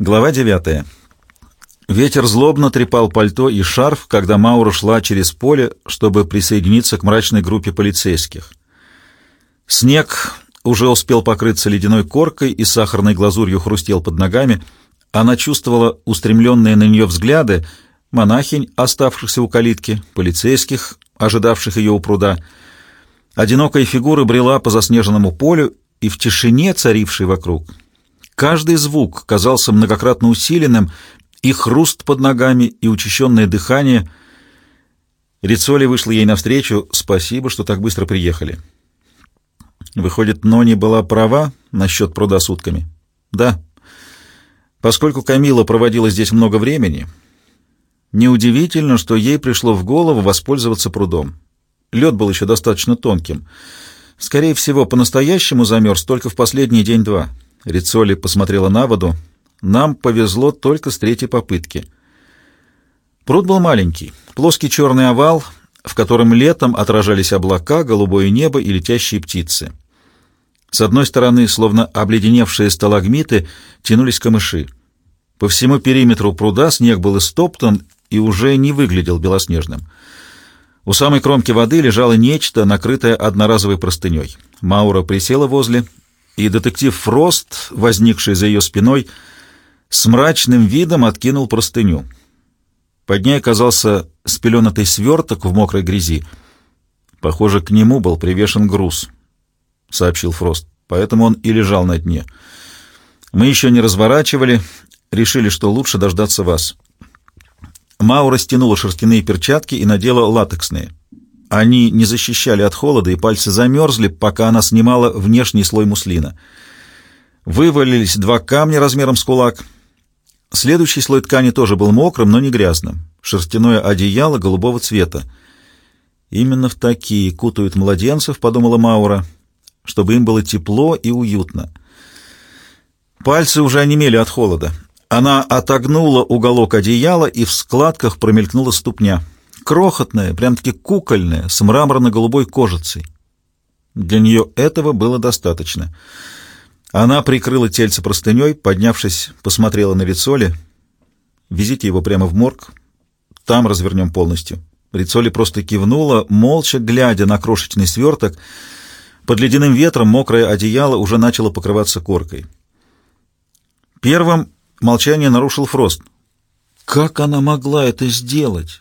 Глава 9. Ветер злобно трепал пальто и шарф, когда Маура шла через поле, чтобы присоединиться к мрачной группе полицейских. Снег уже успел покрыться ледяной коркой и сахарной глазурью хрустел под ногами. Она чувствовала устремленные на нее взгляды монахинь, оставшихся у калитки, полицейских, ожидавших ее у пруда. Одинокая фигура брела по заснеженному полю, и в тишине, царившей вокруг, Каждый звук казался многократно усиленным, и хруст под ногами, и учащенное дыхание. Рицоли вышла ей навстречу. «Спасибо, что так быстро приехали». Выходит, Нони была права насчет пруда сутками? Да. Поскольку Камила проводила здесь много времени, неудивительно, что ей пришло в голову воспользоваться прудом. Лед был еще достаточно тонким. Скорее всего, по-настоящему замерз только в последний день-два. Рицоли посмотрела на воду. Нам повезло только с третьей попытки. Пруд был маленький, плоский черный овал, в котором летом отражались облака, голубое небо и летящие птицы. С одной стороны, словно обледеневшие сталагмиты, тянулись камыши. По всему периметру пруда снег был истоптан и уже не выглядел белоснежным. У самой кромки воды лежало нечто, накрытое одноразовой простыней. Маура присела возле, и детектив Фрост, возникший за ее спиной, с мрачным видом откинул простыню. Под ней оказался спеленатый сверток в мокрой грязи. Похоже, к нему был привешен груз, — сообщил Фрост, — поэтому он и лежал на дне. Мы еще не разворачивали, решили, что лучше дождаться вас. Маура стянула шерстяные перчатки и надела латексные. Они не защищали от холода, и пальцы замерзли, пока она снимала внешний слой муслина. Вывалились два камня размером с кулак. Следующий слой ткани тоже был мокрым, но не грязным. Шерстяное одеяло голубого цвета. «Именно в такие кутают младенцев», — подумала Маура, — «чтобы им было тепло и уютно». Пальцы уже онемели от холода. Она отогнула уголок одеяла, и в складках промелькнула ступня — крохотная, прям-таки кукольная, с мраморно-голубой кожицей. Для нее этого было достаточно. Она прикрыла тельце простыней, поднявшись, посмотрела на Рицоли. «Везите его прямо в морг. Там развернем полностью». Рицоли просто кивнула, молча глядя на крошечный сверток. Под ледяным ветром мокрое одеяло уже начало покрываться коркой. Первым молчание нарушил Фрост. «Как она могла это сделать?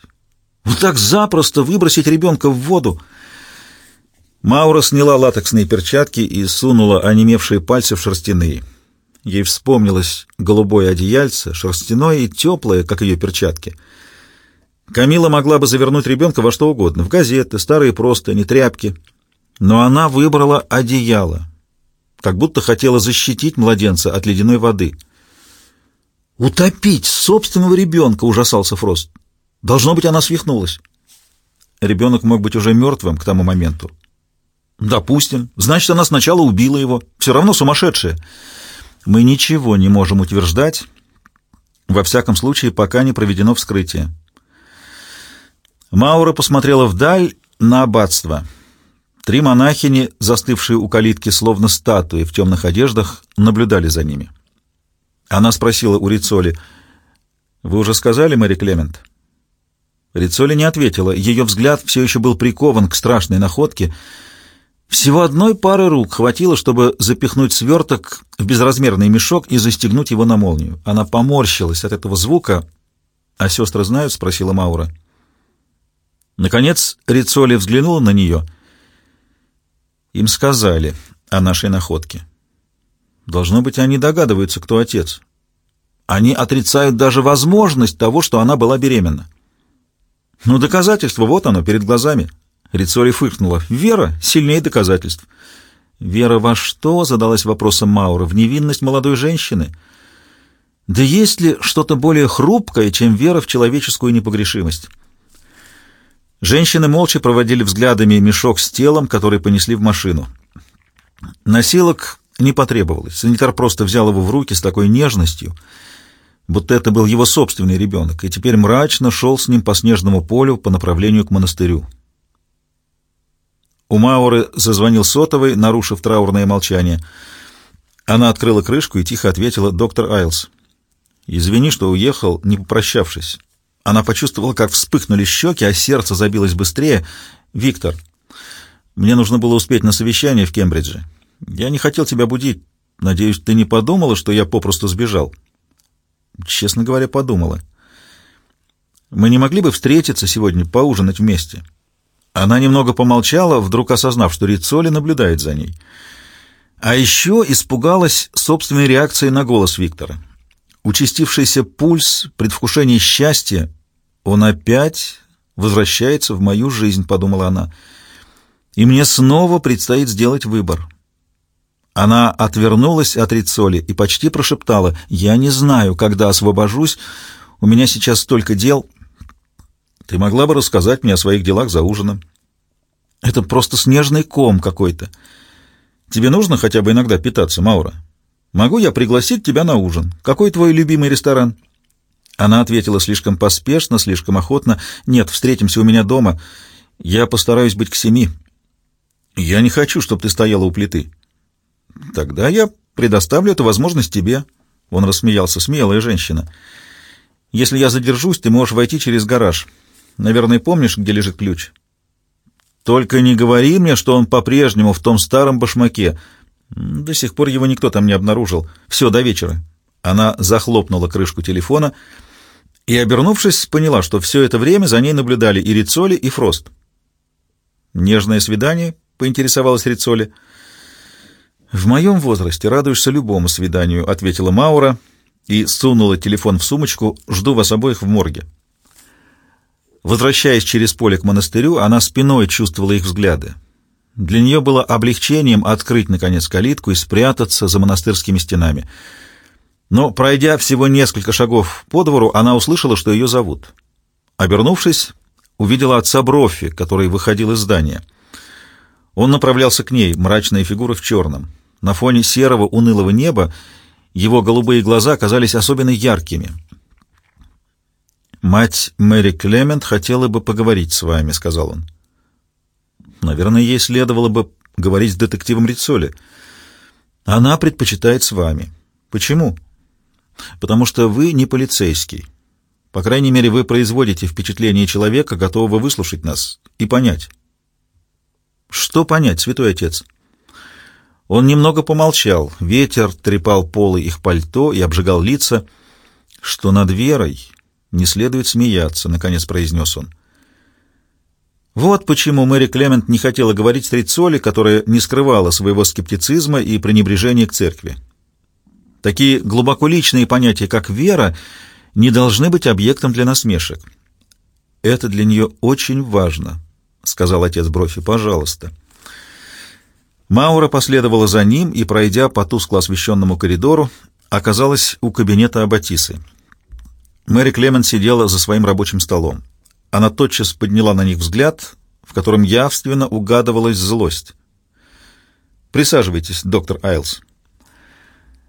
Вот так запросто выбросить ребенка в воду. Маура сняла латексные перчатки и сунула онемевшие пальцы в шерстяные. Ей вспомнилось голубое одеяльце, шерстяное и теплое, как ее перчатки. Камила могла бы завернуть ребенка во что угодно, в газеты, старые простыни, тряпки. Но она выбрала одеяло, как будто хотела защитить младенца от ледяной воды. «Утопить собственного ребенка!» — ужасался Фрост. Должно быть, она свихнулась. Ребенок мог быть уже мертвым к тому моменту. Допустим. Значит, она сначала убила его. Все равно сумасшедшая. Мы ничего не можем утверждать, во всяком случае, пока не проведено вскрытие. Маура посмотрела вдаль на аббатство. Три монахини, застывшие у калитки, словно статуи в темных одеждах, наблюдали за ними. Она спросила у Рицоли, «Вы уже сказали, Мэри Клемент?» Рицоли не ответила. Ее взгляд все еще был прикован к страшной находке. Всего одной пары рук хватило, чтобы запихнуть сверток в безразмерный мешок и застегнуть его на молнию. Она поморщилась от этого звука. «А сестры знают?» — спросила Маура. Наконец Рицоли взглянула на нее. Им сказали о нашей находке. Должно быть, они догадываются, кто отец. Они отрицают даже возможность того, что она была беременна. «Ну, доказательство, вот оно, перед глазами». Рицори фыркнула. «Вера сильнее доказательств». «Вера во что?» — задалась вопросом Маура. «В невинность молодой женщины?» «Да есть ли что-то более хрупкое, чем вера в человеческую непогрешимость?» Женщины молча проводили взглядами мешок с телом, который понесли в машину. Носилок не потребовалось. Санитар просто взял его в руки с такой нежностью — будто это был его собственный ребенок, и теперь мрачно шел с ним по снежному полю по направлению к монастырю. У Мауры зазвонил сотовый, нарушив траурное молчание. Она открыла крышку и тихо ответила «Доктор Айлс». Извини, что уехал, не попрощавшись. Она почувствовала, как вспыхнули щеки, а сердце забилось быстрее. «Виктор, мне нужно было успеть на совещание в Кембридже. Я не хотел тебя будить. Надеюсь, ты не подумала, что я попросту сбежал?» «Честно говоря, подумала. Мы не могли бы встретиться сегодня, поужинать вместе?» Она немного помолчала, вдруг осознав, что Рицоли наблюдает за ней. А еще испугалась собственной реакции на голос Виктора. Участившийся пульс, предвкушение счастья. Он опять возвращается в мою жизнь, подумала она. И мне снова предстоит сделать выбор. Она отвернулась от Рицоли и почти прошептала, «Я не знаю, когда освобожусь, у меня сейчас столько дел». «Ты могла бы рассказать мне о своих делах за ужином?» «Это просто снежный ком какой-то. Тебе нужно хотя бы иногда питаться, Маура?» Могу я пригласить тебя на ужин? Какой твой любимый ресторан?» Она ответила слишком поспешно, слишком охотно. «Нет, встретимся у меня дома. Я постараюсь быть к семи». «Я не хочу, чтобы ты стояла у плиты». «Тогда я предоставлю эту возможность тебе». Он рассмеялся. «Смелая женщина. Если я задержусь, ты можешь войти через гараж. Наверное, помнишь, где лежит ключ?» «Только не говори мне, что он по-прежнему в том старом башмаке». До сих пор его никто там не обнаружил. Все, до вечера. Она захлопнула крышку телефона и, обернувшись, поняла, что все это время за ней наблюдали и Рицоли, и Фрост. «Нежное свидание?» — поинтересовалась Рицоли. «В моем возрасте радуешься любому свиданию», — ответила Маура и сунула телефон в сумочку. «Жду вас обоих в морге». Возвращаясь через поле к монастырю, она спиной чувствовала их взгляды. Для нее было облегчением открыть, наконец, калитку и спрятаться за монастырскими стенами. Но, пройдя всего несколько шагов по двору, она услышала, что ее зовут. Обернувшись, увидела отца Брофи, который выходил из здания. Он направлялся к ней, мрачная фигура в черном. На фоне серого унылого неба его голубые глаза казались особенно яркими. «Мать Мэри Клемент хотела бы поговорить с вами», — сказал он. Наверное, ей следовало бы говорить с детективом Рицоли. Она предпочитает с вами. Почему? Потому что вы не полицейский. По крайней мере, вы производите впечатление человека, готового выслушать нас и понять. Что понять, святой отец? Он немного помолчал. Ветер трепал полы их пальто и обжигал лица. Что над верой не следует смеяться, наконец произнес он. Вот почему Мэри Клемент не хотела говорить с Рицоли, которая не скрывала своего скептицизма и пренебрежения к церкви. Такие глубоко личные понятия, как вера, не должны быть объектом для насмешек. «Это для нее очень важно», — сказал отец Брофи. «Пожалуйста». Маура последовала за ним и, пройдя по тускло освещенному коридору, оказалась у кабинета Аббатисы. Мэри Клемент сидела за своим рабочим столом. Она тотчас подняла на них взгляд, в котором явственно угадывалась злость. «Присаживайтесь, доктор Айлс».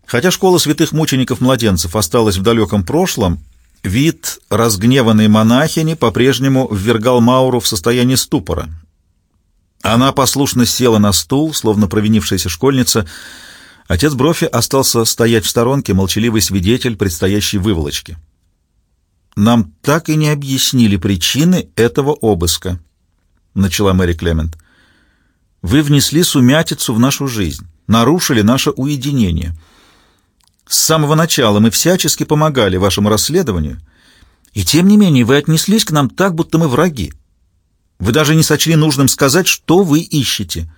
Хотя школа святых мучеников-младенцев осталась в далеком прошлом, вид разгневанной монахини по-прежнему ввергал Мауру в состояние ступора. Она послушно села на стул, словно провинившаяся школьница. Отец Брофи остался стоять в сторонке, молчаливый свидетель предстоящей выволочки нам так и не объяснили причины этого обыска», — начала Мэри Клемент. «Вы внесли сумятицу в нашу жизнь, нарушили наше уединение. С самого начала мы всячески помогали вашему расследованию, и тем не менее вы отнеслись к нам так, будто мы враги. Вы даже не сочли нужным сказать, что вы ищете».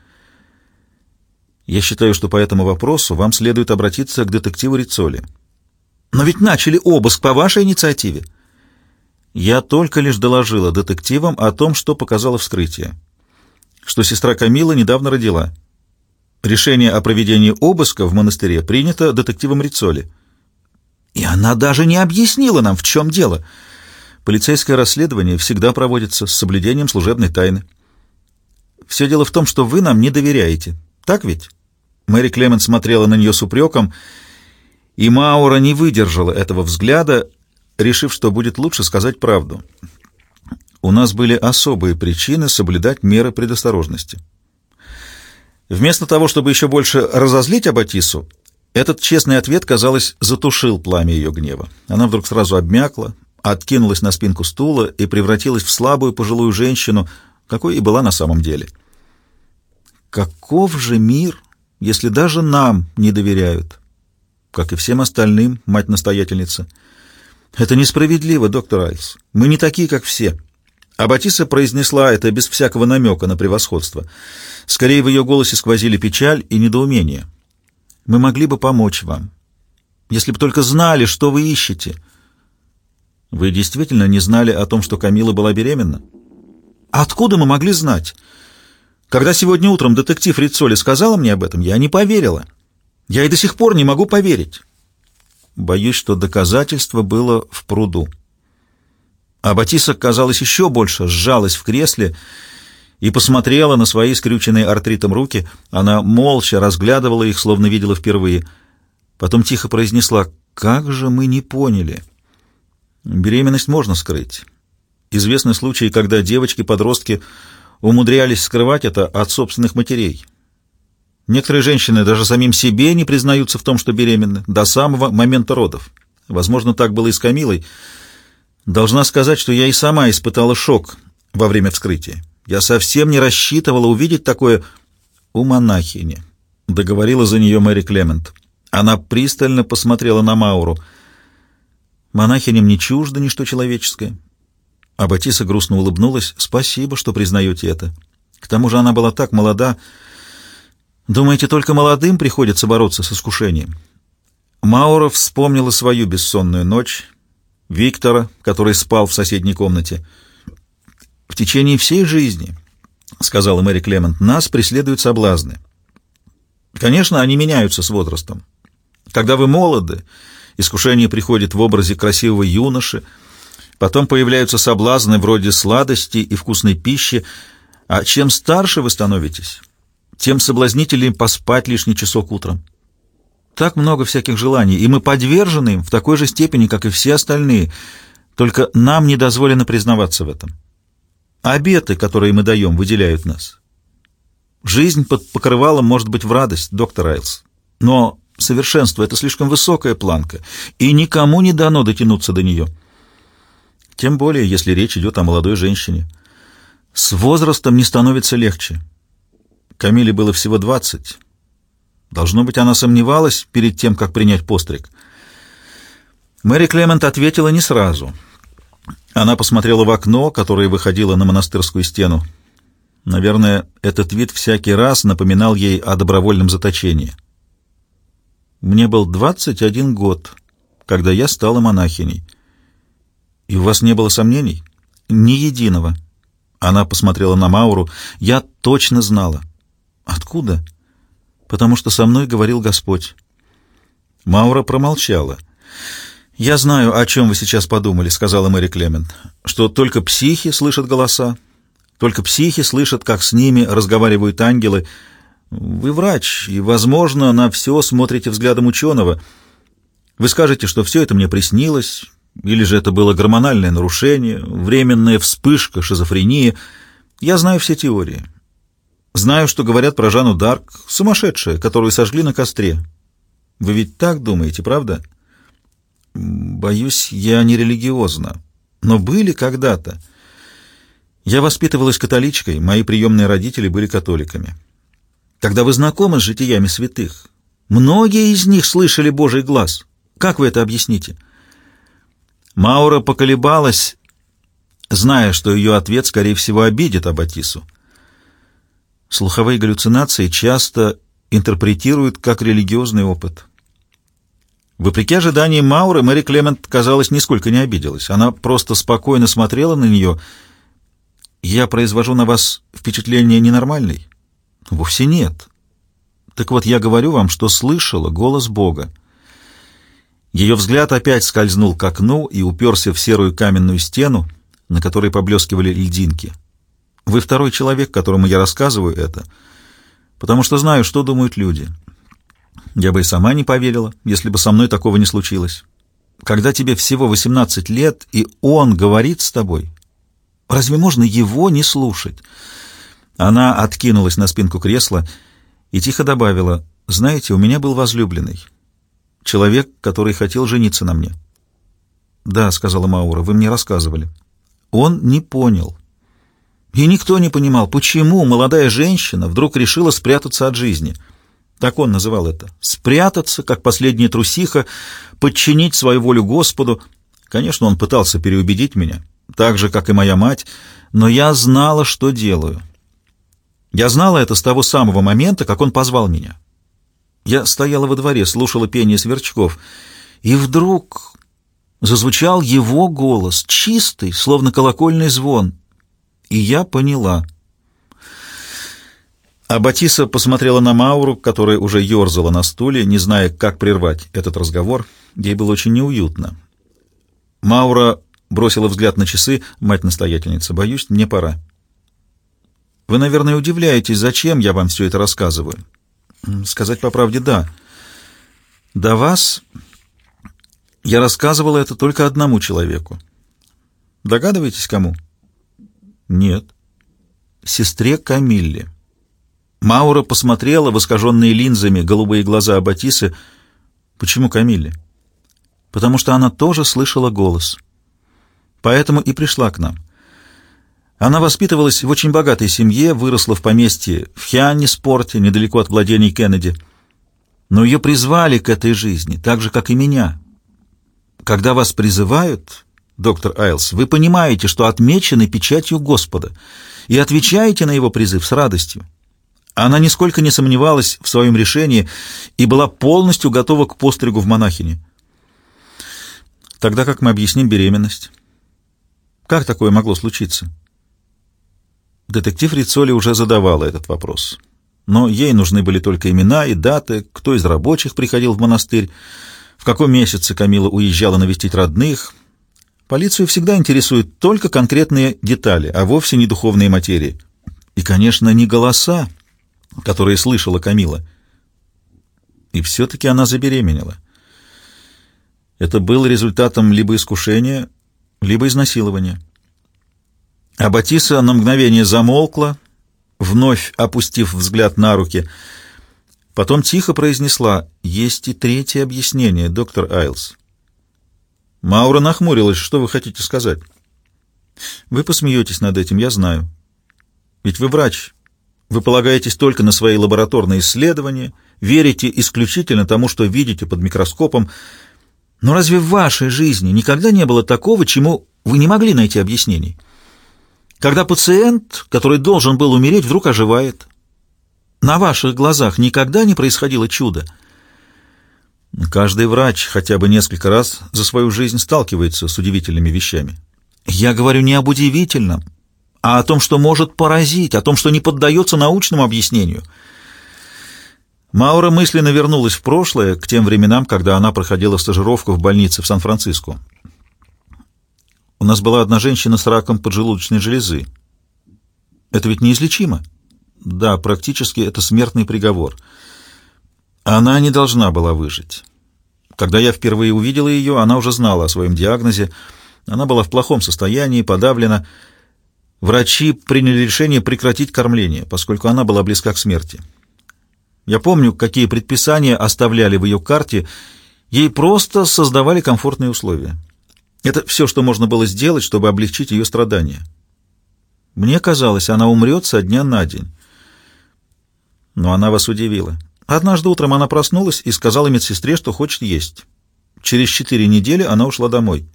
Я считаю, что по этому вопросу вам следует обратиться к детективу Рицоли. Но ведь начали обыск по вашей инициативе. Я только лишь доложила детективам о том, что показало вскрытие. Что сестра Камила недавно родила. Решение о проведении обыска в монастыре принято детективом Рицоли. И она даже не объяснила нам, в чем дело. Полицейское расследование всегда проводится с соблюдением служебной тайны. Все дело в том, что вы нам не доверяете. Так ведь? Мэри Клемент смотрела на нее с упреком, и Маура не выдержала этого взгляда, решив, что будет лучше сказать правду. У нас были особые причины соблюдать меры предосторожности. Вместо того, чтобы еще больше разозлить Аббатису, Этот честный ответ, казалось, затушил пламя ее гнева. Она вдруг сразу обмякла, откинулась на спинку стула и превратилась в слабую пожилую женщину, какой и была на самом деле. Каков же мир, если даже нам не доверяют? Как и всем остальным, мать-настоятельница. Это несправедливо, доктор Айлс. Мы не такие, как все. А Батиса произнесла это без всякого намека на превосходство. Скорее в ее голосе сквозили печаль и недоумение. «Мы могли бы помочь вам, если бы только знали, что вы ищете». «Вы действительно не знали о том, что Камила была беременна?» «Откуда мы могли знать?» Когда сегодня утром детектив Рицоли сказала мне об этом, я не поверила. Я и до сих пор не могу поверить. Боюсь, что доказательство было в пруду. А Батиса, казалось, еще больше сжалась в кресле и посмотрела на свои скрюченные артритом руки. Она молча разглядывала их, словно видела впервые. Потом тихо произнесла «Как же мы не поняли?» Беременность можно скрыть. Известны случаи, когда девочки-подростки умудрялись скрывать это от собственных матерей. Некоторые женщины даже самим себе не признаются в том, что беременны, до самого момента родов. Возможно, так было и с Камилой. Должна сказать, что я и сама испытала шок во время вскрытия. Я совсем не рассчитывала увидеть такое у монахини, — договорила за нее Мэри Клемент. Она пристально посмотрела на Мауру. Монахиням не чуждо ничто человеческое. А Батиса грустно улыбнулась. «Спасибо, что признаете это. К тому же она была так молода. Думаете, только молодым приходится бороться с искушением?» Маура вспомнила свою бессонную ночь, Виктора, который спал в соседней комнате. «В течение всей жизни, — сказала Мэри Клемент, — нас преследуют соблазны. Конечно, они меняются с возрастом. Когда вы молоды, искушение приходит в образе красивого юноши, Потом появляются соблазны вроде сладости и вкусной пищи, а чем старше вы становитесь, тем соблазнительнее поспать лишний часок утром. Так много всяких желаний, и мы подвержены им в такой же степени, как и все остальные, только нам не дозволено признаваться в этом. Обеты, которые мы даем, выделяют нас. Жизнь под покрывалом может быть в радость, доктор Айлс, но совершенство — это слишком высокая планка, и никому не дано дотянуться до нее. Тем более, если речь идет о молодой женщине. С возрастом не становится легче. Камиле было всего двадцать. Должно быть, она сомневалась перед тем, как принять постриг. Мэри Клемент ответила не сразу. Она посмотрела в окно, которое выходило на монастырскую стену. Наверное, этот вид всякий раз напоминал ей о добровольном заточении. Мне был двадцать один год, когда я стала монахиней. «И у вас не было сомнений?» «Ни единого». Она посмотрела на Мауру. «Я точно знала». «Откуда?» «Потому что со мной говорил Господь». Маура промолчала. «Я знаю, о чем вы сейчас подумали», — сказала Мэри Клемент. «Что только психи слышат голоса, только психи слышат, как с ними разговаривают ангелы. Вы врач, и, возможно, на все смотрите взглядом ученого. Вы скажете, что все это мне приснилось, или же это было гормональное нарушение, временная вспышка, шизофрения. Я знаю все теории. Знаю, что говорят про Жанну Дарк, сумасшедшая, которую сожгли на костре. Вы ведь так думаете, правда? Боюсь, я не религиозна. Но были когда-то. Я воспитывалась католичкой, мои приемные родители были католиками. Когда вы знакомы с житиями святых, многие из них слышали Божий глаз. Как вы это объясните? — Маура поколебалась, зная, что ее ответ, скорее всего, обидит Аббатису. Слуховые галлюцинации часто интерпретируют как религиозный опыт. Вопреки ожиданиям Мауры, Мэри Клемент, казалось, нисколько не обиделась. Она просто спокойно смотрела на нее. «Я произвожу на вас впечатление ненормальной?» «Вовсе нет. Так вот, я говорю вам, что слышала голос Бога. Ее взгляд опять скользнул к окну и уперся в серую каменную стену, на которой поблескивали льдинки. Вы второй человек, которому я рассказываю это, потому что знаю, что думают люди. Я бы и сама не поверила, если бы со мной такого не случилось. Когда тебе всего 18 лет, и он говорит с тобой, разве можно его не слушать? Она откинулась на спинку кресла и тихо добавила, «Знаете, у меня был возлюбленный». Человек, который хотел жениться на мне. «Да», — сказала Маура, — «вы мне рассказывали». Он не понял. И никто не понимал, почему молодая женщина вдруг решила спрятаться от жизни. Так он называл это. Спрятаться, как последняя трусиха, подчинить свою волю Господу. Конечно, он пытался переубедить меня, так же, как и моя мать, но я знала, что делаю. Я знала это с того самого момента, как он позвал меня. Я стояла во дворе, слушала пение сверчков, и вдруг зазвучал его голос, чистый, словно колокольный звон, и я поняла. А Батиса посмотрела на Мауру, которая уже ерзала на стуле, не зная, как прервать этот разговор. Ей было очень неуютно. Маура бросила взгляд на часы. «Мать-настоятельница, боюсь, мне пора». «Вы, наверное, удивляетесь, зачем я вам все это рассказываю?» Сказать по правде, да. До вас я рассказывала это только одному человеку. Догадываетесь, кому? Нет. Сестре Камилле. Маура посмотрела в искаженные линзами голубые глаза Аббатисы. Почему Камилле? Потому что она тоже слышала голос. Поэтому и пришла к нам. Она воспитывалась в очень богатой семье, выросла в поместье в Хианне-спорте, недалеко от владений Кеннеди. Но ее призвали к этой жизни, так же, как и меня. Когда вас призывают, доктор Айлс, вы понимаете, что отмечены печатью Господа, и отвечаете на его призыв с радостью. Она нисколько не сомневалась в своем решении и была полностью готова к постригу в монахине. Тогда как мы объясним беременность? Как такое могло случиться? Детектив Рицоли уже задавала этот вопрос. Но ей нужны были только имена и даты, кто из рабочих приходил в монастырь, в каком месяце Камила уезжала навестить родных. Полицию всегда интересуют только конкретные детали, а вовсе не духовные материи. И, конечно, не голоса, которые слышала Камила. И все-таки она забеременела. Это было результатом либо искушения, либо изнасилования. А Батиса на мгновение замолкла, вновь опустив взгляд на руки. Потом тихо произнесла «Есть и третье объяснение, доктор Айлс». Маура нахмурилась. «Что вы хотите сказать?» «Вы посмеетесь над этим, я знаю. Ведь вы врач. Вы полагаетесь только на свои лабораторные исследования, верите исключительно тому, что видите под микроскопом. Но разве в вашей жизни никогда не было такого, чему вы не могли найти объяснений?» Когда пациент, который должен был умереть, вдруг оживает. На ваших глазах никогда не происходило чудо. Каждый врач хотя бы несколько раз за свою жизнь сталкивается с удивительными вещами. Я говорю не об удивительном, а о том, что может поразить, о том, что не поддается научному объяснению. Маура мысленно вернулась в прошлое, к тем временам, когда она проходила стажировку в больнице в Сан-Франциско. У нас была одна женщина с раком поджелудочной железы. Это ведь неизлечимо? Да, практически это смертный приговор. Она не должна была выжить. Когда я впервые увидела ее, она уже знала о своем диагнозе. Она была в плохом состоянии, подавлена. Врачи приняли решение прекратить кормление, поскольку она была близка к смерти. Я помню, какие предписания оставляли в ее карте. Ей просто создавали комфортные условия. Это все, что можно было сделать, чтобы облегчить ее страдания. Мне казалось, она умрет со дня на день. Но она вас удивила. Однажды утром она проснулась и сказала медсестре, что хочет есть. Через четыре недели она ушла домой.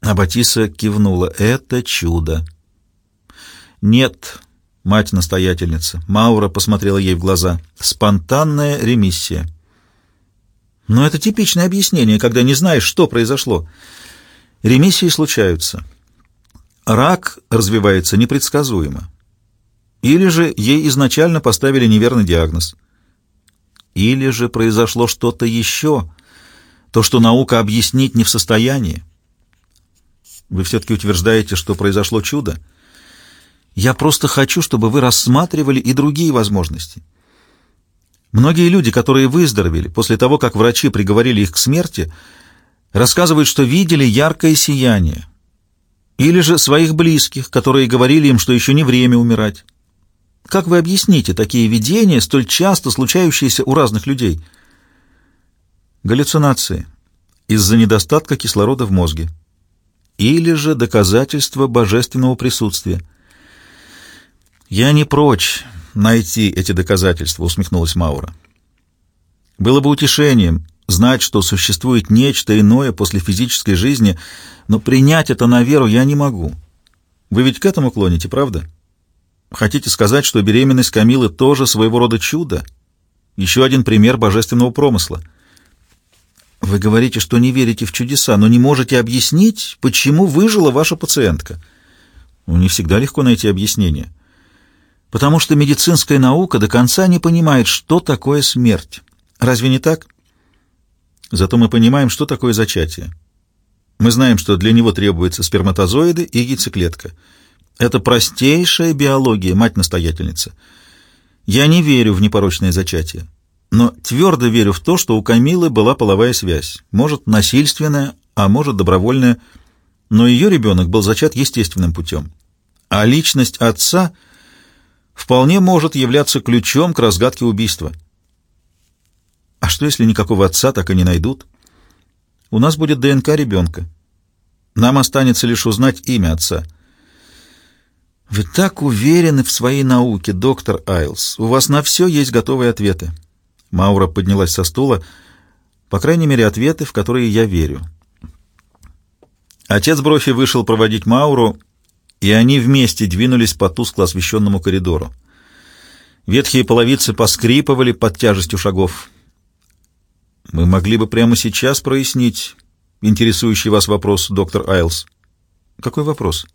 А Батиса кивнула. «Это чудо!» «Нет, мать-настоятельница», — Маура посмотрела ей в глаза. «Спонтанная ремиссия». Но это типичное объяснение, когда не знаешь, что произошло. Ремиссии случаются. Рак развивается непредсказуемо. Или же ей изначально поставили неверный диагноз. Или же произошло что-то еще, то, что наука объяснить не в состоянии. Вы все-таки утверждаете, что произошло чудо? Я просто хочу, чтобы вы рассматривали и другие возможности. Многие люди, которые выздоровели после того, как врачи приговорили их к смерти, рассказывают, что видели яркое сияние. Или же своих близких, которые говорили им, что еще не время умирать. Как вы объясните такие видения, столь часто случающиеся у разных людей? Галлюцинации из-за недостатка кислорода в мозге. Или же доказательство божественного присутствия. «Я не прочь найти эти доказательства», — усмехнулась Маура. «Было бы утешением знать, что существует нечто иное после физической жизни, но принять это на веру я не могу. Вы ведь к этому клоните, правда? Хотите сказать, что беременность Камилы тоже своего рода чудо? Еще один пример божественного промысла». Вы говорите, что не верите в чудеса, но не можете объяснить, почему выжила ваша пациентка. Ну, не всегда легко найти объяснение. Потому что медицинская наука до конца не понимает, что такое смерть. Разве не так? Зато мы понимаем, что такое зачатие. Мы знаем, что для него требуются сперматозоиды и яйцеклетка. Это простейшая биология, мать-настоятельница. Я не верю в непорочное зачатие но твердо верю в то, что у Камилы была половая связь, может, насильственная, а может, добровольная, но ее ребенок был зачат естественным путем. А личность отца вполне может являться ключом к разгадке убийства. А что, если никакого отца так и не найдут? У нас будет ДНК ребенка. Нам останется лишь узнать имя отца. Вы так уверены в своей науке, доктор Айлс. У вас на все есть готовые ответы. Маура поднялась со стула. По крайней мере, ответы, в которые я верю. Отец Брофи вышел проводить Мауру, и они вместе двинулись по тускло освещенному коридору. Ветхие половицы поскрипывали под тяжестью шагов. «Мы могли бы прямо сейчас прояснить интересующий вас вопрос, доктор Айлс». «Какой вопрос?»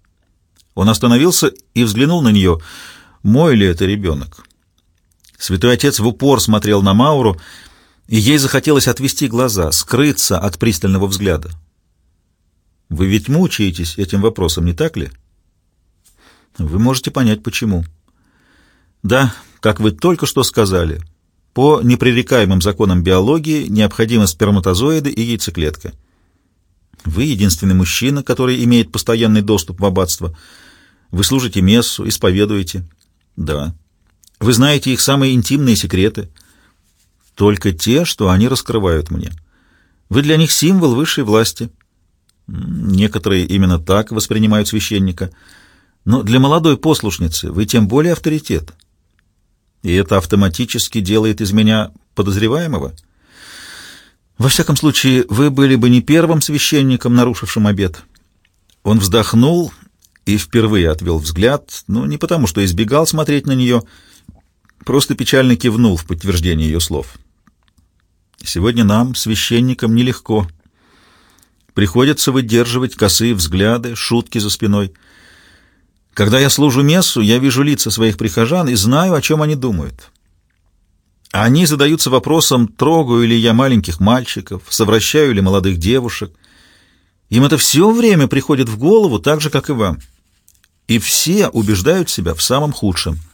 Он остановился и взглянул на нее. «Мой ли это ребенок?» Святой Отец в упор смотрел на Мауру, и ей захотелось отвести глаза, скрыться от пристального взгляда. «Вы ведь мучаетесь этим вопросом, не так ли?» «Вы можете понять, почему». «Да, как вы только что сказали, по непререкаемым законам биологии необходимы сперматозоиды и яйцеклетка. Вы единственный мужчина, который имеет постоянный доступ в аббатство. Вы служите мессу, исповедуете». «Да». Вы знаете их самые интимные секреты. Только те, что они раскрывают мне. Вы для них символ высшей власти. Некоторые именно так воспринимают священника. Но для молодой послушницы вы тем более авторитет. И это автоматически делает из меня подозреваемого. Во всяком случае, вы были бы не первым священником, нарушившим обет. Он вздохнул и впервые отвел взгляд, но не потому, что избегал смотреть на нее, — просто печально кивнул в подтверждение ее слов. «Сегодня нам, священникам, нелегко. Приходится выдерживать косые взгляды, шутки за спиной. Когда я служу мессу, я вижу лица своих прихожан и знаю, о чем они думают. Они задаются вопросом, трогаю ли я маленьких мальчиков, совращаю ли молодых девушек. Им это все время приходит в голову, так же, как и вам. И все убеждают себя в самом худшем —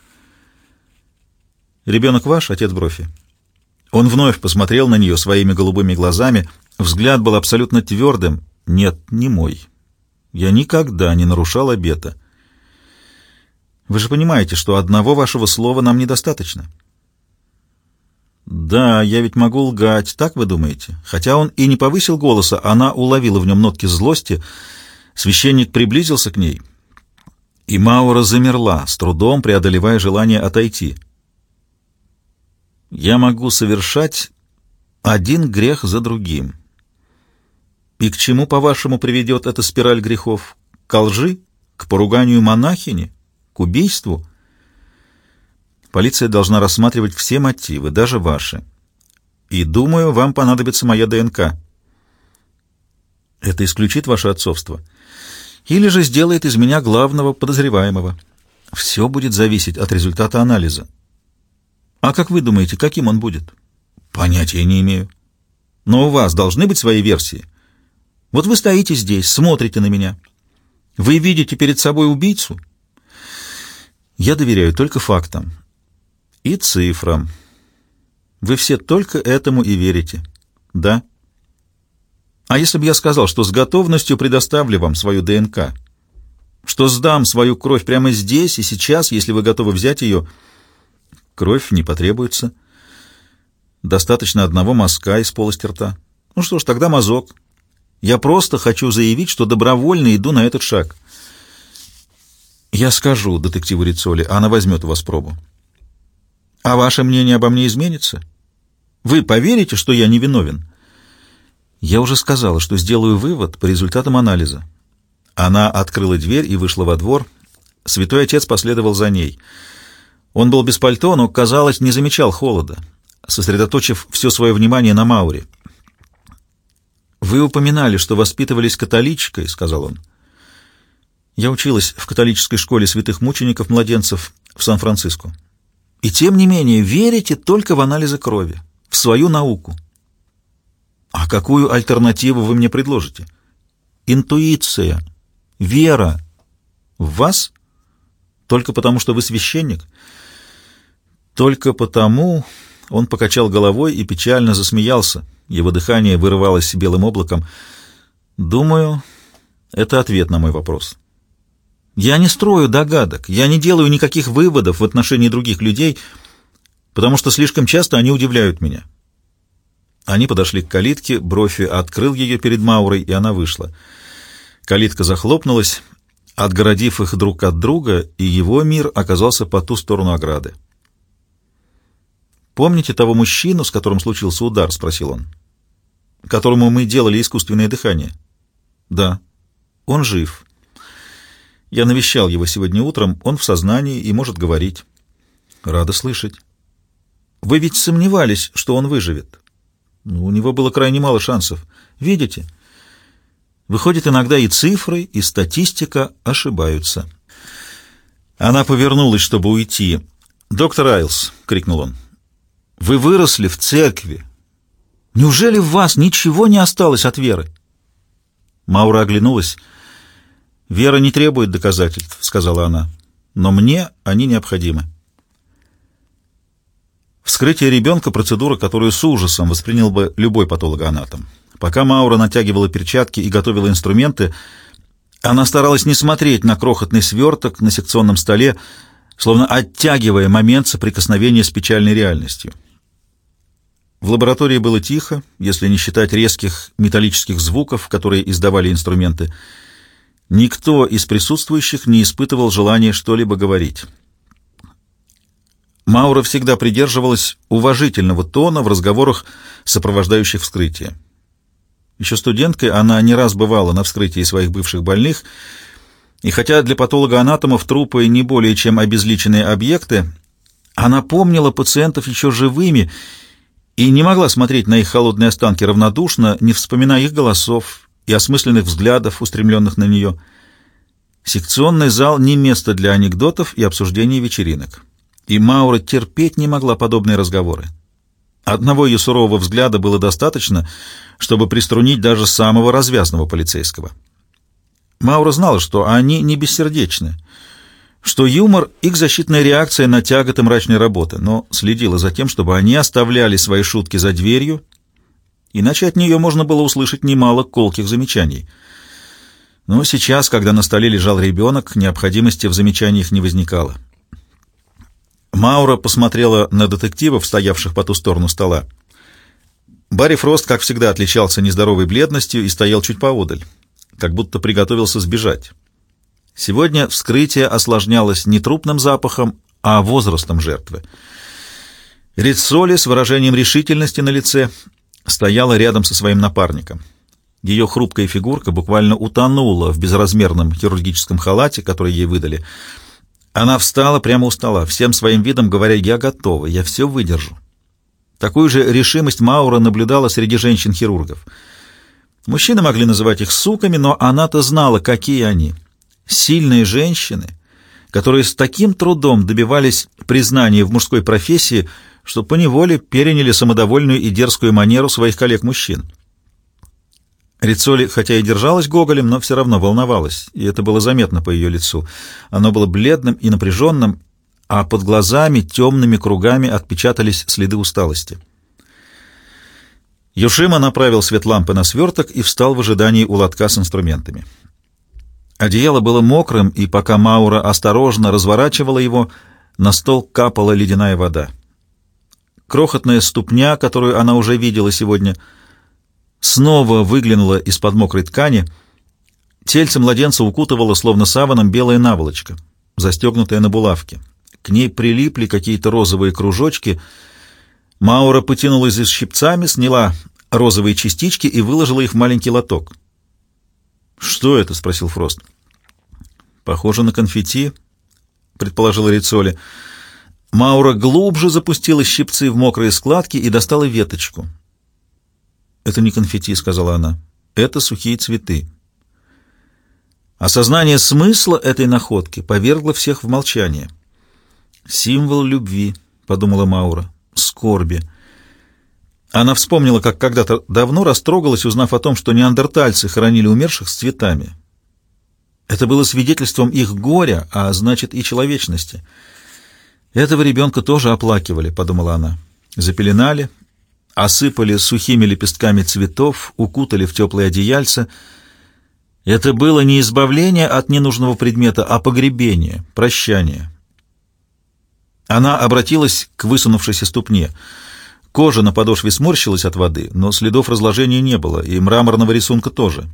«Ребенок ваш, отец Брофи?» Он вновь посмотрел на нее своими голубыми глазами. Взгляд был абсолютно твердым. «Нет, не мой. Я никогда не нарушал обета. Вы же понимаете, что одного вашего слова нам недостаточно». «Да, я ведь могу лгать, так вы думаете?» Хотя он и не повысил голоса, она уловила в нем нотки злости. Священник приблизился к ней, и Маура замерла, с трудом преодолевая желание отойти. Я могу совершать один грех за другим. И к чему, по-вашему, приведет эта спираль грехов? К лжи? К поруганию монахини? Убийству? Полиция должна рассматривать все мотивы, даже ваши. И, думаю, вам понадобится моя ДНК. Это исключит ваше отцовство. Или же сделает из меня главного подозреваемого. Все будет зависеть от результата анализа. А как вы думаете, каким он будет? Понятия не имею. Но у вас должны быть свои версии. Вот вы стоите здесь, смотрите на меня. Вы видите перед собой убийцу? Я доверяю только фактам и цифрам. Вы все только этому и верите. Да? А если бы я сказал, что с готовностью предоставлю вам свою ДНК, что сдам свою кровь прямо здесь и сейчас, если вы готовы взять ее, Кровь не потребуется. Достаточно одного мазка из полости рта. Ну что ж, тогда мазок. Я просто хочу заявить, что добровольно иду на этот шаг. Я скажу детективу Рицоли, а она возьмет у вас пробу. А ваше мнение обо мне изменится? Вы поверите, что я невиновен? Я уже сказала, что сделаю вывод по результатам анализа. Она открыла дверь и вышла во двор. Святой отец последовал за ней. Он был без пальто, но, казалось, не замечал холода, сосредоточив все свое внимание на Мауре. «Вы упоминали, что воспитывались католичкой», — сказал он. «Я училась в католической школе святых мучеников-младенцев в Сан-Франциско. И тем не менее верите только в анализы крови, в свою науку. А какую альтернативу вы мне предложите? Интуиция, вера. В вас? Только потому, что вы священник? Только потому... Он покачал головой и печально засмеялся. Его дыхание вырывалось белым облаком. Думаю, это ответ на мой вопрос. Я не строю догадок, я не делаю никаких выводов в отношении других людей, потому что слишком часто они удивляют меня. Они подошли к калитке, Брофи открыл ее перед Маурой, и она вышла. Калитка захлопнулась, отгородив их друг от друга, и его мир оказался по ту сторону ограды. «Помните того мужчину, с которым случился удар?» — спросил он. «Которому мы делали искусственное дыхание?» «Да». «Он жив». Я навещал его сегодня утром, он в сознании и может говорить. Рада слышать. Вы ведь сомневались, что он выживет. Ну, у него было крайне мало шансов. Видите? Выходит, иногда и цифры, и статистика ошибаются. Она повернулась, чтобы уйти. «Доктор Айлс!» — крикнул он. «Вы выросли в церкви. Неужели в вас ничего не осталось от веры?» Маура оглянулась. «Вера не требует доказательств», — сказала она, — «но мне они необходимы». Вскрытие ребенка — процедура, которую с ужасом воспринял бы любой патологоанатом. Пока Маура натягивала перчатки и готовила инструменты, она старалась не смотреть на крохотный сверток на секционном столе, словно оттягивая момент соприкосновения с печальной реальностью. В лаборатории было тихо, если не считать резких металлических звуков, которые издавали инструменты — Никто из присутствующих не испытывал желания что-либо говорить. Маура всегда придерживалась уважительного тона в разговорах, сопровождающих вскрытие. Еще студенткой она не раз бывала на вскрытии своих бывших больных, и хотя для патолога-анатомов трупы не более чем обезличенные объекты, она помнила пациентов еще живыми и не могла смотреть на их холодные останки равнодушно, не вспоминая их голосов, и осмысленных взглядов, устремленных на нее. Секционный зал не место для анекдотов и обсуждений вечеринок. И Маура терпеть не могла подобные разговоры. Одного ее сурового взгляда было достаточно, чтобы приструнить даже самого развязного полицейского. Маура знала, что они не бессердечны, что юмор — их защитная реакция на тяготы мрачной работы, но следила за тем, чтобы они оставляли свои шутки за дверью иначе от нее можно было услышать немало колких замечаний. Но сейчас, когда на столе лежал ребенок, необходимости в замечаниях не возникало. Маура посмотрела на детективов, стоявших по ту сторону стола. Барри Фрост, как всегда, отличался нездоровой бледностью и стоял чуть поодаль, как будто приготовился сбежать. Сегодня вскрытие осложнялось не трупным запахом, а возрастом жертвы. Рицоли с выражением решительности на лице стояла рядом со своим напарником. Ее хрупкая фигурка буквально утонула в безразмерном хирургическом халате, который ей выдали. Она встала прямо у стола, всем своим видом говоря «я готова, я все выдержу». Такую же решимость Маура наблюдала среди женщин-хирургов. Мужчины могли называть их суками, но она-то знала, какие они. Сильные женщины, которые с таким трудом добивались признания в мужской профессии – что поневоле переняли самодовольную и дерзкую манеру своих коллег-мужчин. Рицоли, хотя и держалась Гоголем, но все равно волновалась, и это было заметно по ее лицу. Оно было бледным и напряженным, а под глазами темными кругами отпечатались следы усталости. Юшима направил свет лампы на сверток и встал в ожидании у лотка с инструментами. Одеяло было мокрым, и пока Маура осторожно разворачивала его, на стол капала ледяная вода. Крохотная ступня, которую она уже видела сегодня, снова выглянула из-под мокрой ткани. Тельце младенца укутывало, словно саваном, белая наволочка, застегнутая на булавке. К ней прилипли какие-то розовые кружочки. Маура потянулась за щипцами, сняла розовые частички и выложила их в маленький лоток. «Что это?» — спросил Фрост. «Похоже на конфетти», — предположила Рицоли. Маура глубже запустила щипцы в мокрые складки и достала веточку. «Это не конфетти», — сказала она. «Это сухие цветы». Осознание смысла этой находки повергло всех в молчание. «Символ любви», — подумала Маура, — «скорби». Она вспомнила, как когда-то давно растрогалась, узнав о том, что неандертальцы хоронили умерших с цветами. Это было свидетельством их горя, а значит и человечности. «Этого ребенка тоже оплакивали», — подумала она. «Запеленали, осыпали сухими лепестками цветов, укутали в теплое одеяльце. Это было не избавление от ненужного предмета, а погребение, прощание». Она обратилась к высунувшейся ступне — Кожа на подошве сморщилась от воды, но следов разложения не было, и мраморного рисунка тоже.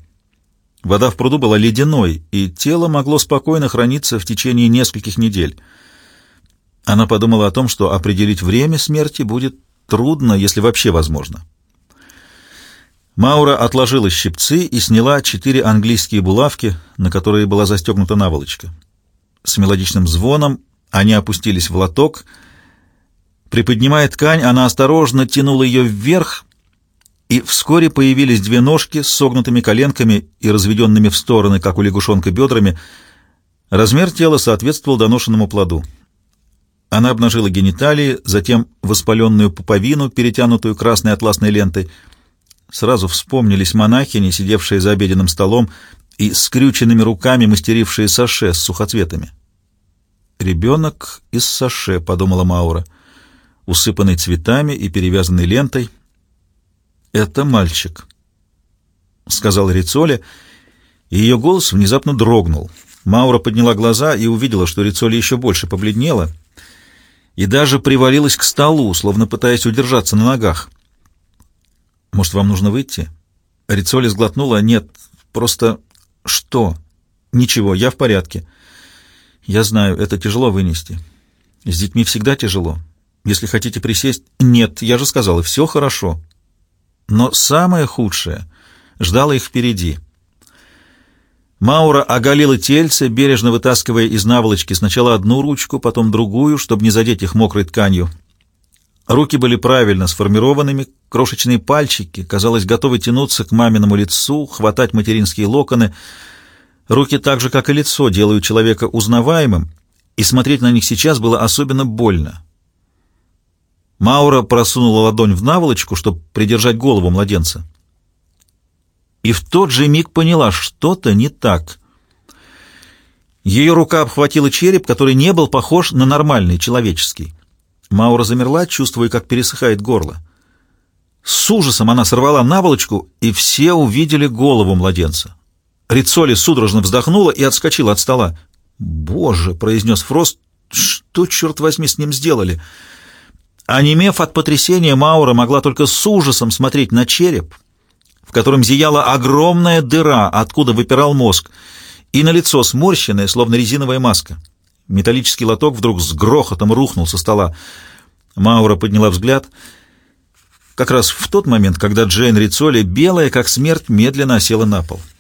Вода в пруду была ледяной, и тело могло спокойно храниться в течение нескольких недель. Она подумала о том, что определить время смерти будет трудно, если вообще возможно. Маура отложила щипцы и сняла четыре английские булавки, на которые была застегнута наволочка. С мелодичным звоном они опустились в лоток — Приподнимая ткань, она осторожно тянула ее вверх, и вскоре появились две ножки с согнутыми коленками и разведенными в стороны, как у лягушонка, бедрами. Размер тела соответствовал доношенному плоду. Она обнажила гениталии, затем воспаленную пуповину, перетянутую красной атласной лентой. Сразу вспомнились монахини, сидевшие за обеденным столом и скрюченными руками мастерившие саше с сухоцветами. «Ребенок из саше», — подумала Маура — усыпанный цветами и перевязанный лентой. «Это мальчик», — сказал Рицоли, и ее голос внезапно дрогнул. Маура подняла глаза и увидела, что Рицоли еще больше побледнела и даже привалилась к столу, словно пытаясь удержаться на ногах. «Может, вам нужно выйти?» Рицоли сглотнула. «Нет, просто...» «Что?» «Ничего, я в порядке». «Я знаю, это тяжело вынести. С детьми всегда тяжело. Если хотите присесть... Нет, я же сказала, все хорошо. Но самое худшее ждало их впереди. Маура оголила тельце, бережно вытаскивая из наволочки сначала одну ручку, потом другую, чтобы не задеть их мокрой тканью. Руки были правильно сформированными, крошечные пальчики, казалось, готовы тянуться к маминому лицу, хватать материнские локоны. Руки так же, как и лицо, делают человека узнаваемым, и смотреть на них сейчас было особенно больно. Маура просунула ладонь в наволочку, чтобы придержать голову младенца. И в тот же миг поняла, что-то не так. Ее рука обхватила череп, который не был похож на нормальный, человеческий. Маура замерла, чувствуя, как пересыхает горло. С ужасом она сорвала наволочку, и все увидели голову младенца. Рицоли судорожно вздохнула и отскочила от стола. «Боже!» — произнес Фрост. «Что, черт возьми, с ним сделали?» Онемев от потрясения, Маура могла только с ужасом смотреть на череп, котором зияла огромная дыра, откуда выпирал мозг, и на лицо сморщенное, словно резиновая маска. Металлический лоток вдруг с грохотом рухнул со стола. Маура подняла взгляд. Как раз в тот момент, когда Джейн Рицоли, белая как смерть, медленно осела на пол. —